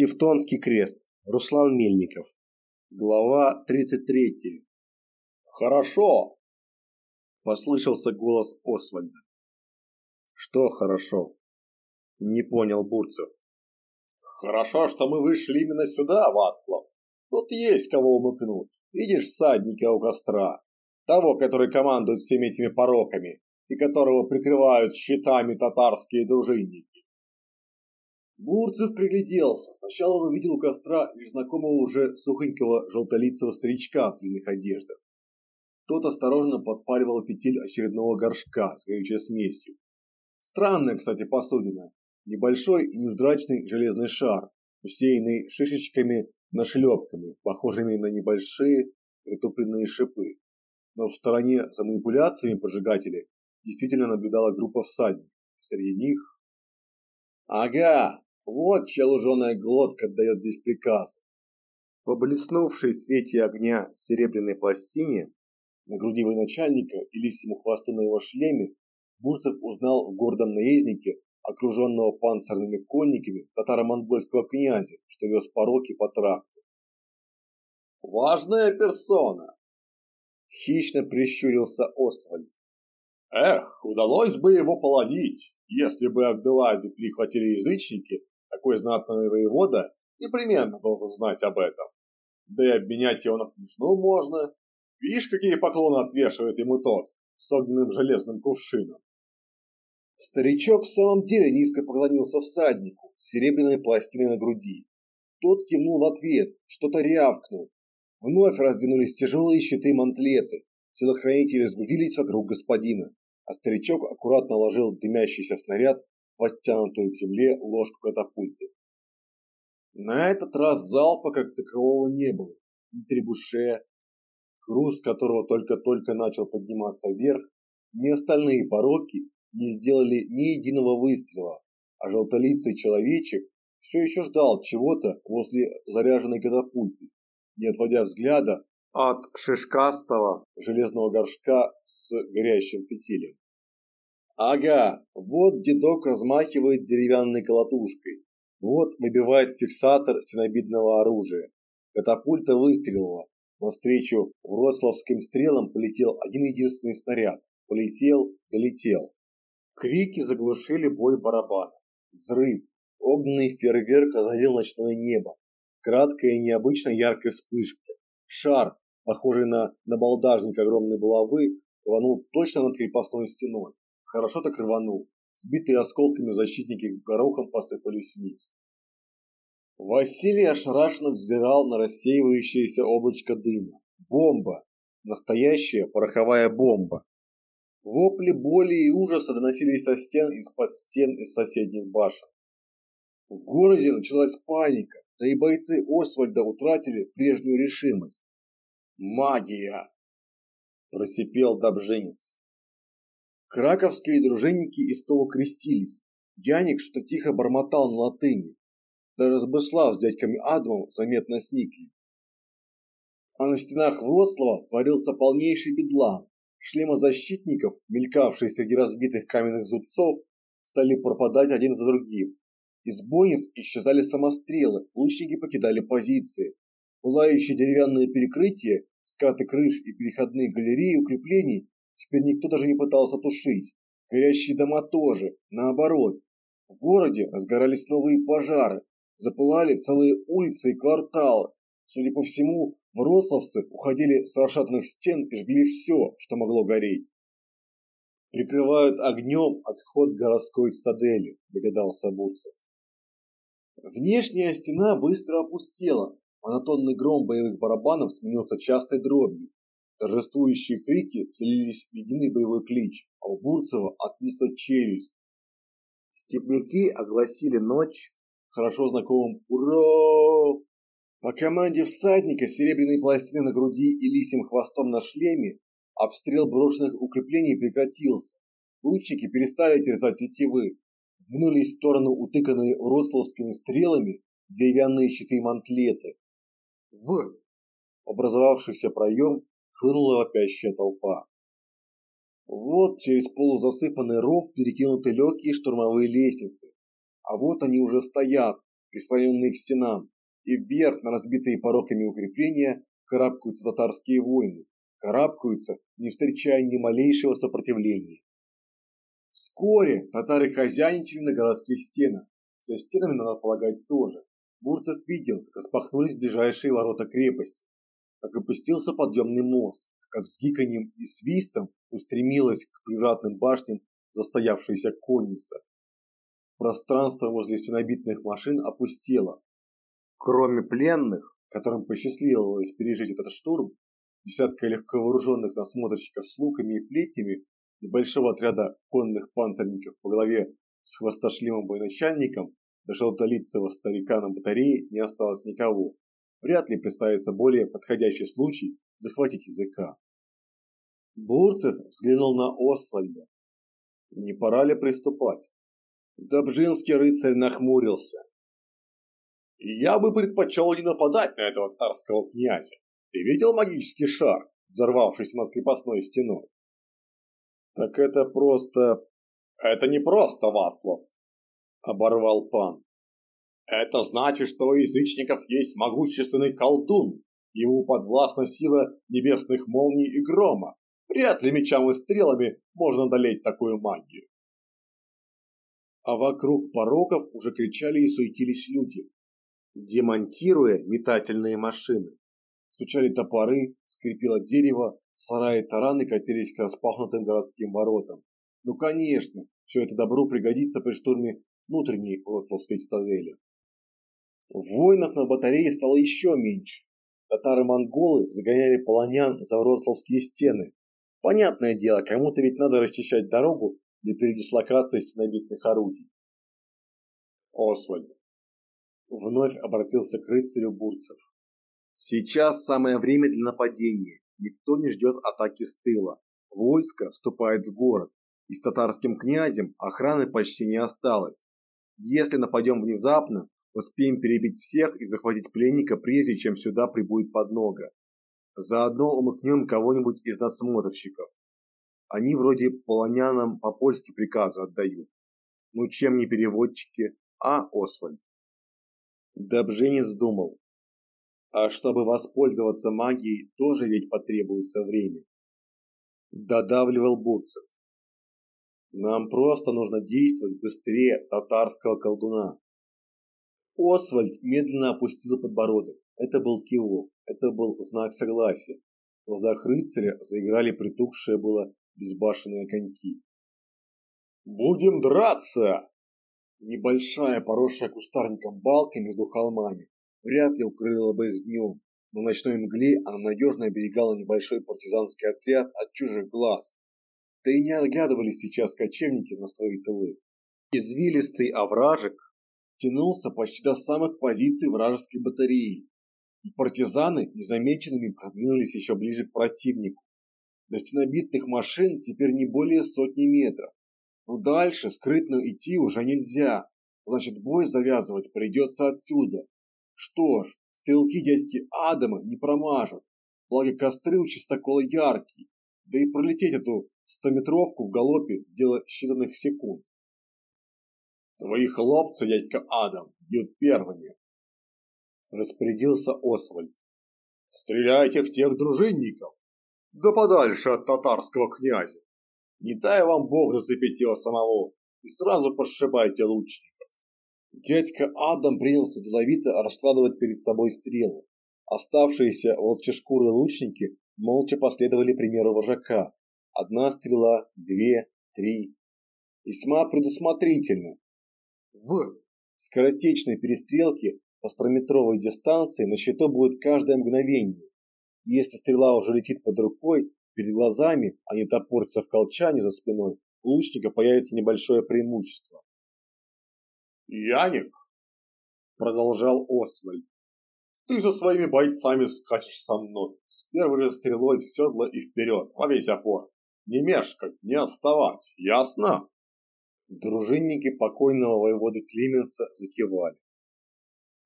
Тевтонский крест. Руслан Мельников. Глава 33. Хорошо, послышался голос Освальда. Что хорошо? Не понял Бурцев. Хорошо, что мы вышли именно сюда, Вацлав. Тут есть кого умыкнуть. Видишь всадника у костра, того, который командует всеми этими пороками и которого прикрывают щитами татарские дружинники. Бурцев пригляделся. Сначала он увидел у костра лишь знакомого уже сухонького желтолицего старичка в длинных одеждах. Тот осторожно подпаривал фитиль очередного горшка с горючей смесью. Странная, кстати, посудина. Небольшой и невзрачный железный шар, усеянный шишечками-нашлепками, похожими на небольшие притупленные шипы. Но в стороне за манипуляциями поджигателя действительно наблюдала группа всадников. Среди них... Ага, вот чья луженая глотка дает здесь приказ. По блеснувшей в свете огня серебряной пластине на груди военачальника и лисьему хвосту на его шлеме Бурцев узнал в гордом наезднике, окруженного панцирными конниками татаро-монгольского князя, что вез пороки по тракту. «Важная персона!» Хищно прищурился Освальд. «Эх, удалось бы его полонить, если бы Абделайду прихватили язычники такой знатный воевода непременно должен знать об этом. Да и обменять его на княжну можно. Видишь, какие поклоны отвешивает ему тот с огненным железным кувшином. Старичок в самом деле низко поклонился всаднику с серебряной пластиной на груди. Тот кивнул в ответ, что-то рявкнул. Вновь раздвинулись тяжелые щиты мантлеты. Телохранители сгрудились вокруг господина, а старичок аккуратно ложил дымящийся снаряд подтянутую к земле ложку катапульты. На этот раз залпа как такового не было, ни требуше, груз которого только-только начал подниматься вверх, ни остальные пороки не сделали ни единого выстрела, а желтолицый человечек все еще ждал чего-то возле заряженной катапульты, не отводя взгляда от шишкастого железного горшка с горящим фитилем. Ага, вот дедок размахивает деревянной колотушкой. Вот выбивает фиксатор стенобитного оружия. Катапульта выстрелила. Навстречу вроцлавским стрелам полетел один единственный снаряд. Полетел, долетел. Крики заглушили бой барабана. Взрыв. Огненный фейерверк озарил ночное небо. Краткая и необычно яркая вспышка. Шар, похожий на набалдажник огромной булавы, рванул точно над крепостной стеной. Хорошо так рванул. Сбитые осколками защитники горохом посыпались вниз. Василий ошарашенно взирал на рассеивающееся облачко дыма. Бомба! Настоящая пороховая бомба! Вопли боли и ужаса доносились со стен из-под стен из соседних башен. В городе началась паника, да и бойцы Освальда утратили прежнюю решимость. «Магия!» – просипел Добженец. Краковские дружинники истово крестились. Яник что тихо бормотал на латыни. Даже Сбыслав с дядьками Адамом заметно сникли. А на стенах Вроцлава творился полнейший бедлам. Шлемозащитников, мелькавшие среди разбитых каменных зубцов, стали пропадать один за другим. Из бойниц исчезали самострелы, лучники покидали позиции. Пылающие деревянные перекрытия, скаты крыш и переходные галереи укреплений Теперь никто даже не пытался тушить. Горящие дома тоже, наоборот. В городе разгорались новые пожары, запылали целые улицы и кварталы. Судя по всему, вроцлавцы уходили с расшатанных стен и жгли все, что могло гореть. Прикрывают огнем отход городской цитадели, догадался Бурцев. Внешняя стена быстро опустела, монотонный гром боевых барабанов сменился частой дробью. Торжествующие крики слились в единый боевой клич, а у Бурцева отвисла челюсть. Степняки огласили ночь хорошо знакомым «Ура!». По команде всадника с серебряной пластиной на груди и лисим хвостом на шлеме обстрел брошенных укреплений прекратился. Лучники перестали терзать тетивы, сдвинулись в сторону утыканные рословскими стрелами деревянные щиты мантлеты. В образовавшийся проем хлынула вопящая толпа. Вот через полузасыпанный ров перекинуты легкие штурмовые лестницы. А вот они уже стоят, прислоненные к стенам, и вверх на разбитые пороками укрепления карабкаются татарские воины, карабкаются, не встречая ни малейшего сопротивления. Вскоре татары хозяйничали на городских стенах, за стенами, надо полагать, тоже. Бурцев видел, как распахнулись ближайшие ворота крепости, как опустился подъемный мост, как с гиканьем и свистом устремилась к привратным башням застоявшаяся конница. Пространство возле стенобитных машин опустело. Кроме пленных, которым посчастливилось пережить этот штурм, десятка легковооруженных насмотрщиков с луками и плетями и большого отряда конных панцирников по главе с хвостошлимым военачальником до желтолицего старика на батарее не осталось никого. Вряд ли представится более подходящий случай захватить языка. Бурцев взглянул на Освальда. Не пора ли приступать? Добжинский рыцарь нахмурился. Я бы предпочел не нападать на этого татарского князя. Ты видел магический шар, взорвавшийся над крепостной стеной? Так это просто... Это не просто, Вацлав, оборвал пан. Это значит, что у язычников есть могущественный колдун. Ему подвластна сила небесных молний и грома. Вряд ли мечам и стрелами можно одолеть такую магию. А вокруг пороков уже кричали и суетились люди, демонтируя метательные машины. Стучали топоры, скрипело дерево, сараи и тараны катились к распахнутым городским воротам. Ну конечно, все это добро пригодится при штурме внутренней Вроцлавской цитадели. Воинов на батарее стало еще меньше. Татары-монголы загоняли полонян за Вроцлавские стены. Понятное дело, кому-то ведь надо расчищать дорогу для передислокации стенобитных орудий. Освальд вновь обратился к рыцарю Бурцев. Сейчас самое время для нападения. Никто не ждет атаки с тыла. Войско вступает в город, и с татарским князем охраны почти не осталось. Если нападем внезапно, успеем перебить всех и захватить пленника, прежде чем сюда прибудет поднога. Заодно умыкнем кого-нибудь из надсмотрщиков. Они вроде полонянам по-польски приказы отдают. Ну чем не переводчики, а Освальд? Добженец думал. А чтобы воспользоваться магией, тоже ведь потребуется время. Додавливал Бурцев. Нам просто нужно действовать быстрее татарского колдуна. Освальд медленно опустил подбородок. Это был кивок, это был знак согласия. В глазах рыцаря заиграли притухшие было безбашенные коньки. «Будем драться!» Небольшая, поросшая кустарником балка между холмами вряд ли укрыла бы их днем, но в ночной мгле она надежно оберегала небольшой партизанский отряд от чужих глаз, да и не оглядывались сейчас кочевники на свои тылы. Извилистый овражек тянулся почти до самых позиций вражеской батареи, и партизаны незамеченными продвинулись еще ближе к противнику. До стенобитных машин теперь не более сотни метров. Но дальше скрытно идти уже нельзя, значит бой завязывать придется отсюда. Что ж, стрелки дядьки Адама не промажут, благо костры у чистокола яркие, да и пролететь эту стометровку в галопе – дело считанных секунд. Твои хлопцы, дядька Адам, бьют первыми. Распорядился Освальд. Стреляйте в тех дружинников, да подальше от татарского князя. Не дай вам Бог зацепить его самого, и сразу пошибайте лучников. Дядька Адам принялся деловито раскладывать перед собой стрелы. Оставшиеся волчешкуры лучники молча последовали примеру вожака, Одна стрела, две, три. Весьма предусмотрительно. В скоротечной перестрелке по стометровой дистанции на счету будет каждое мгновение. Если стрела уже летит под рукой, перед глазами, а не топорится в колчане за спиной, у лучника появится небольшое преимущество. «Яник!» – продолжал Освальд. «Ты со своими бойцами скачешь со мной, с первой же стрелой в седло и вперед, во весь опор не мешкать, не отставать, ясно?» Дружинники покойного воеводы Клименса закивали.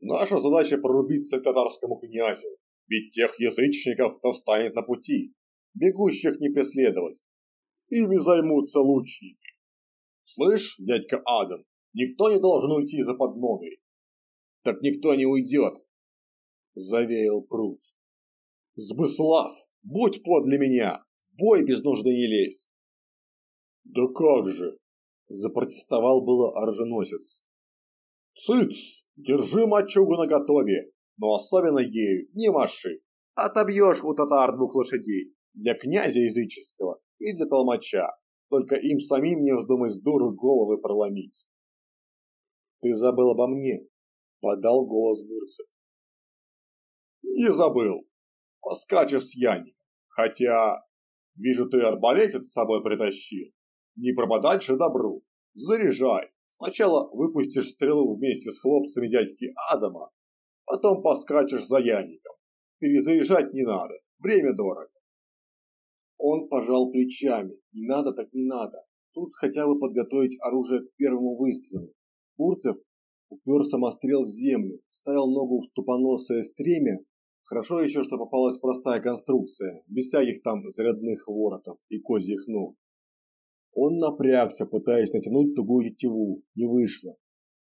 «Наша задача прорубиться к татарскому князю, ведь тех язычников, кто станет на пути, бегущих не преследовать. Ими займутся лучники. Слышь, дядька Адам, никто не должен уйти за подмогой. Так никто не уйдет, завеял Прус. Сбыслав, будь подле меня, в бой без нужды не лезь. Да как же, запротестовал было оруженосец. Цыц, держи мачугу наготове, но особенно ею не маши. Отобьешь у татар двух лошадей для князя языческого и для толмача. Только им самим не вздумай с дуру головы проломить. Ты забыл обо мне, подал голос Бурцев. Не забыл. Поскачешь с Яником. Хотя, вижу, ты арбалетец с собой притащил. Не пропадать же добру. Заряжай. Сначала выпустишь стрелу вместе с хлопцами дядьки Адама, потом поскачешь за Яником. Перезаряжать не надо, время дорого. Он пожал плечами. Не надо так не надо. Тут хотя бы подготовить оружие к первому выстрелу. Бурцев упер самострел в землю, ставил ногу в тупоносое стремя. Хорошо еще, что попалась простая конструкция, без всяких там зарядных воротов и козьих ног. Он напрягся, пытаясь натянуть тугую тетиву. Не вышло.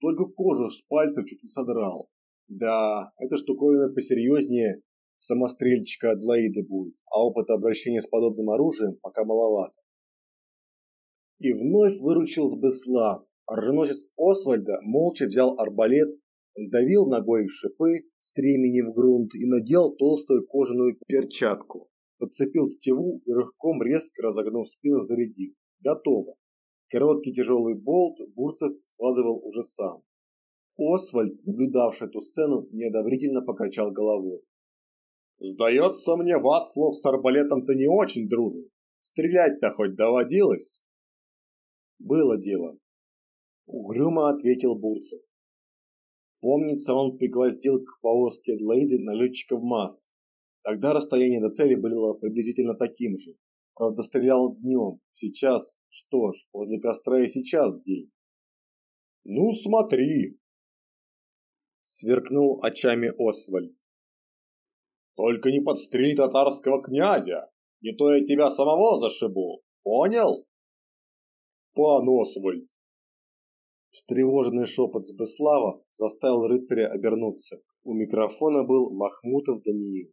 Только кожу с пальцев чуть не содрал. Да, эта штуковина посерьезнее самострельчика от Лаиды будет, а опыта обращения с подобным оружием пока маловато. И вновь выручил Сбыслав. Оруженосец Освальда молча взял арбалет, давил ногой в шипы стремени в грунт и надел толстую кожаную перчатку. Подцепил тетиву и рывком резко разогнув спину зарядил. Готово. Короткий тяжелый болт Бурцев вкладывал уже сам. Освальд, наблюдавший эту сцену, неодобрительно покачал головой. «Сдается мне, Вацлав с арбалетом-то не очень дружен. Стрелять-то хоть доводилось?» «Было дело», — угрюмо ответил Бурцев. Помнится, он пригвоздил к повозке Адлоиды налетчика в маск. Тогда расстояние до цели было приблизительно таким же. Правда, стрелял днем. Сейчас, что ж, возле костра и сейчас день. Ну, смотри, сверкнул очами Освальд. Только не подстрели татарского князя, не то я тебя самого зашибу. Понял? Пан Освальд. Встревоженный шепот Сбыслава заставил рыцаря обернуться. У микрофона был Махмутов Даниил.